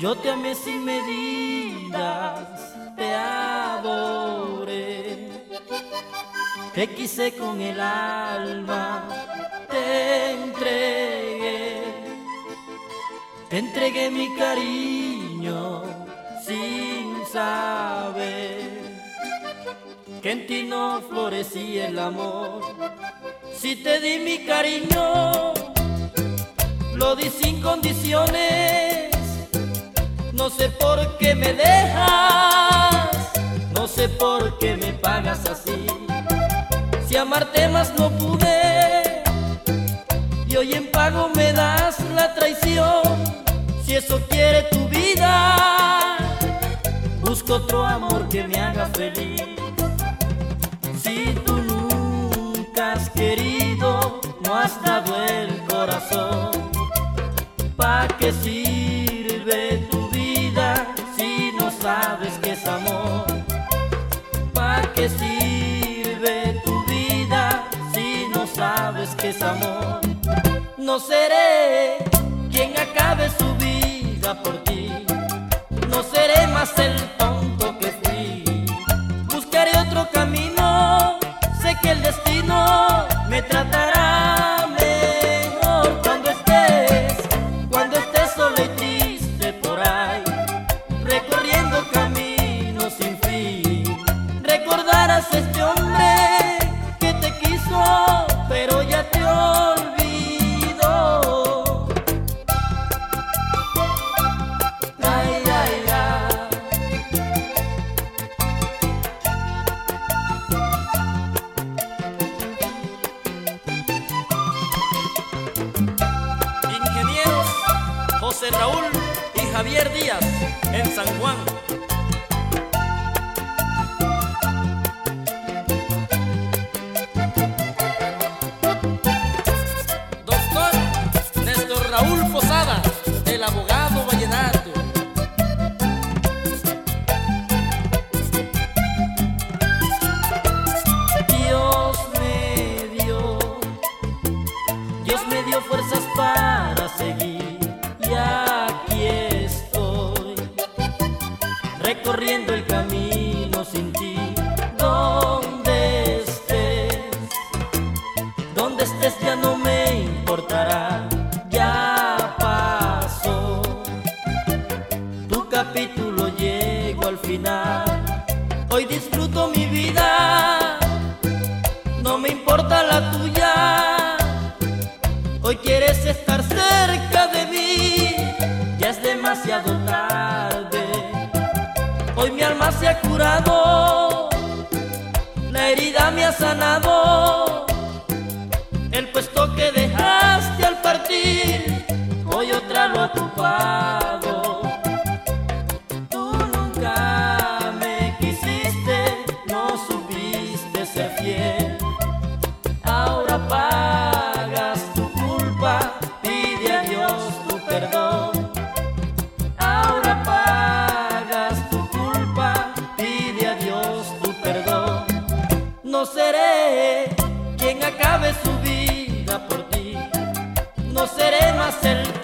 Yo te amé sin medidas, te adoré, te quise con el alma, te entregué, te entregué mi cariño sin saber que en ti no florecía el amor. Si te di mi cariño, lo di sin condiciones. No sé por qué me dejas, no sé por qué me pagas así. Si amarte más no pude, y hoy en pago me das la traición. Si eso quiere tu vida, busco otro amor que me haga feliz. Si tú nunca has querido, no has dado el corazón, ¿pa' qué sirve amor? ¿Pa' qué sirve tu vida si no sabes que es amor? No seré quien acabe su vida por ti, no seré más el tonto Este hombre que te quiso, pero ya te olvidó. Ingenieros José Raúl y Javier Díaz en San Juan. El camino sin ti. Donde estés, donde estés ya no me importará, ya pasó. Tu capítulo llegó al final. Hoy disfruto mi vida, no me importa la tuya. Hoy quieres estar Hoy mi alma se ha curado, la herida me ha sanado. No seré quien acabe su vida por ti, no seré más el